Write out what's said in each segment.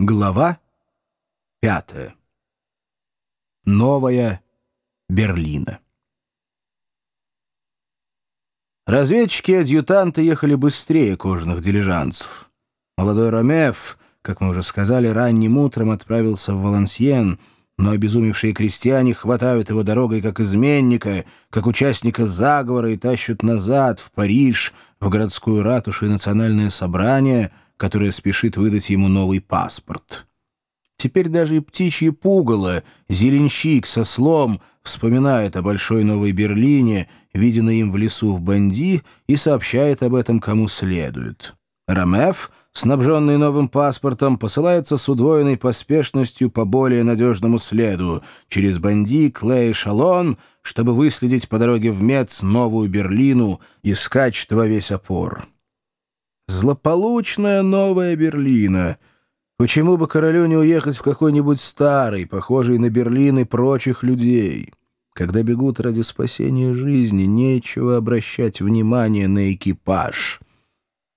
Глава пятая. Новая Берлина. Разведчики и адъютанты ехали быстрее кожаных дилижансов. Молодой Ромев, как мы уже сказали, ранним утром отправился в Валансьен, но обезумевшие крестьяне хватают его дорогой как изменника, как участника заговора и тащат назад, в Париж, в городскую ратушу и национальное собрание — которая спешит выдать ему новый паспорт. Теперь даже и птичье пугало, зеленщик со слом, вспоминает о Большой Новой Берлине, виденной им в лесу в Банди, и сообщает об этом кому следует. Ромеф, снабженный новым паспортом, посылается с удвоенной поспешностью по более надежному следу через Банди, Клей и Шалон, чтобы выследить по дороге в Мец Новую Берлину и скачет во весь опор. Злополучная новая Берлина. Почему бы королю не уехать в какой-нибудь старый, похожий на Берлин и прочих людей? Когда бегут ради спасения жизни, нечего обращать внимание на экипаж.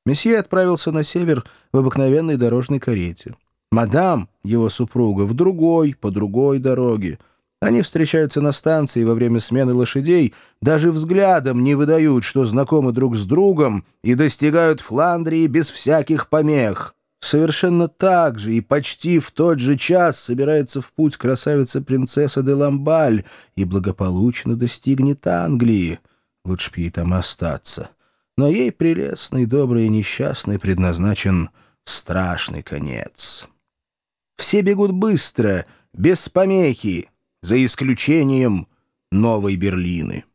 Месье отправился на север в обыкновенной дорожной карете. Мадам, его супруга, в другой, по другой дороге — они встречаются на станции во время смены лошадей, даже взглядом не выдают, что знакомы друг с другом, и достигают Фландрии без всяких помех. Совершенно так же и почти в тот же час собирается в путь красавица-принцесса де Ламбаль и благополучно достигнет Англии. Лучше б ей там остаться. Но ей прелестный, добрый и несчастный предназначен страшный конец. Все бегут быстро, без помехи, за исключением Новой Берлины.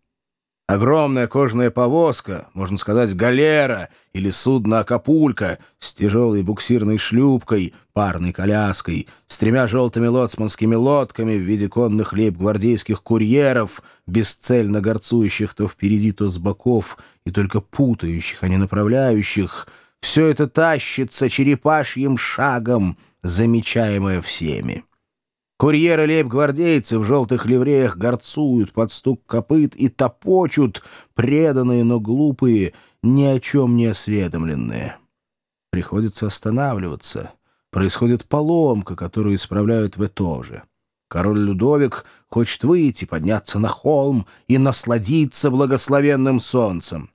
Огромная кожаная повозка, можно сказать, галера или судно Акапулько с тяжелой буксирной шлюпкой, парной коляской, с тремя желтыми лоцманскими лодками в виде конных лейб-гвардейских курьеров, бесцельно горцующих то впереди, то с боков, и только путающих, а не направляющих, все это тащится черепашьим шагом, замечаемое всеми. Курьеры лейб-гвардейцы в желтых ливреях горцуют под стук копыт и топочут, преданные, но глупые, ни о чем не осведомленные. Приходится останавливаться. Происходит поломка, которую исправляют в тоже. Король Людовик хочет выйти, подняться на холм и насладиться благословенным солнцем.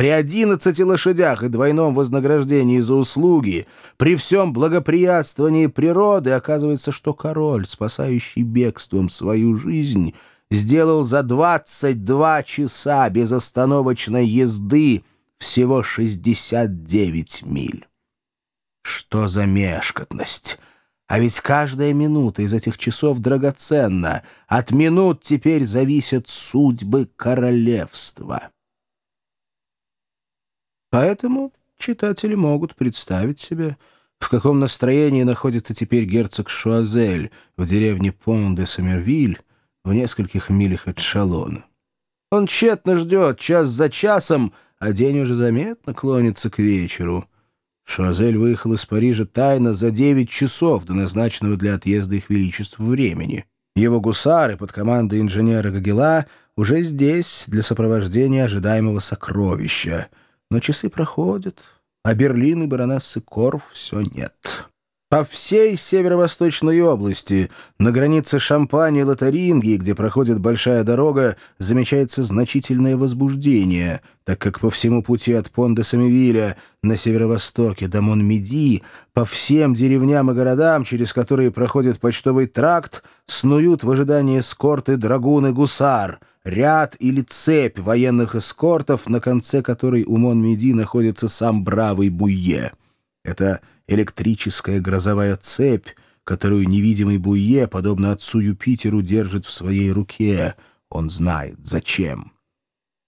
При одиннадцати лошадях и двойном вознаграждении за услуги, при всем благоприятствовании природы, оказывается, что король, спасающий бегством свою жизнь, сделал за двадцать два часа безостановочной езды всего шестьдесят девять миль. Что за мешкотность! А ведь каждая минута из этих часов драгоценна. От минут теперь зависят судьбы королевства. Поэтому читатели могут представить себе, в каком настроении находится теперь герцог Шуазель в деревне Пон-де-Сомервиль в нескольких милях от Шалона. Он тщетно ждет час за часом, а день уже заметно клонится к вечеру. Шуазель выехал из Парижа тайно за девять часов до назначенного для отъезда их величеств времени. Его гусары под командой инженера Гагела уже здесь для сопровождения ожидаемого сокровища — но часы проходят, а Берлин и баронессы Корф все нет. По всей северо-восточной области, на границе Шампани и Лотарингии, где проходит большая дорога, замечается значительное возбуждение, так как по всему пути от Понда-Самивиля на северо-востоке до Монмеди, по всем деревням и городам, через которые проходит почтовый тракт, снуют в ожидании эскорты драгун и гусар — ряд или цепь военных эскортов, на конце которой у Монмеди находится сам бравый Буйе. Это электрическая грозовая цепь, которую невидимый Буйе, подобно отцу Юпитеру, держит в своей руке. Он знает, зачем.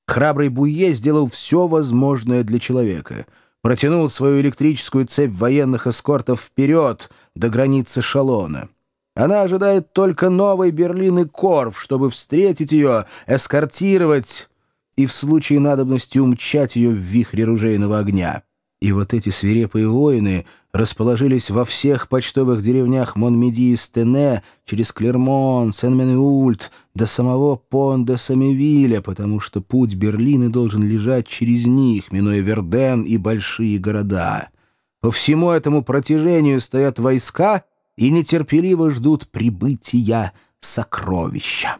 Храбрый Буйе сделал все возможное для человека. Протянул свою электрическую цепь военных эскортов вперед, до границы Шалона. Она ожидает только новой Берлин и Корф, чтобы встретить ее, эскортировать и в случае надобности умчать ее в вихре ружейного огня. И вот эти свирепые воины расположились во всех почтовых деревнях Монмеди и Стене, через Клермон, Сен-Менеульт, до самого Пон-де-Самевиля, потому что путь Берлины должен лежать через них, минуя Верден и большие города. По всему этому протяжению стоят войска и нетерпеливо ждут прибытия сокровища.